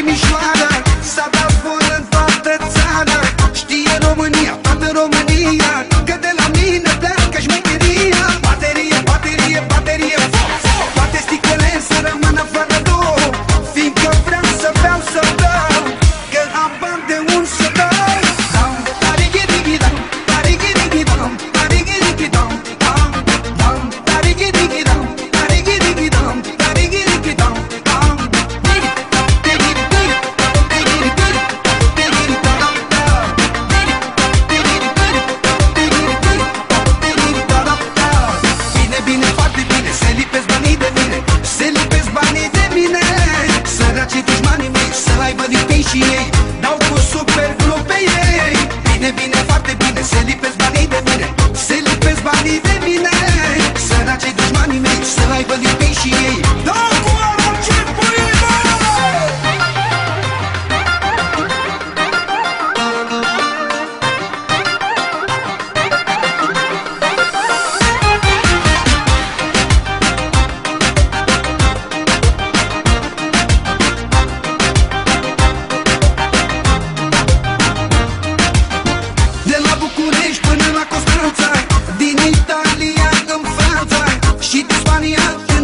give me slime. she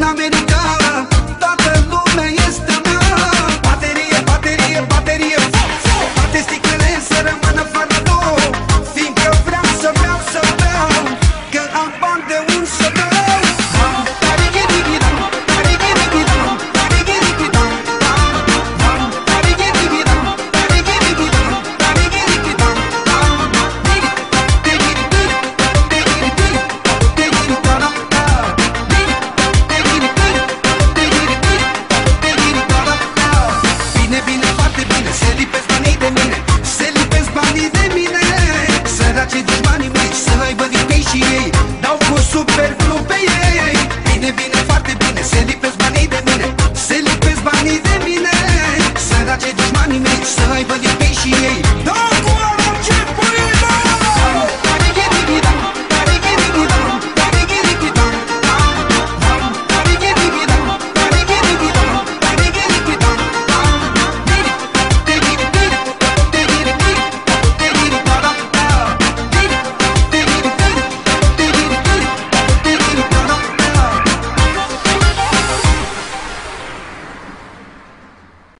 America. right, but you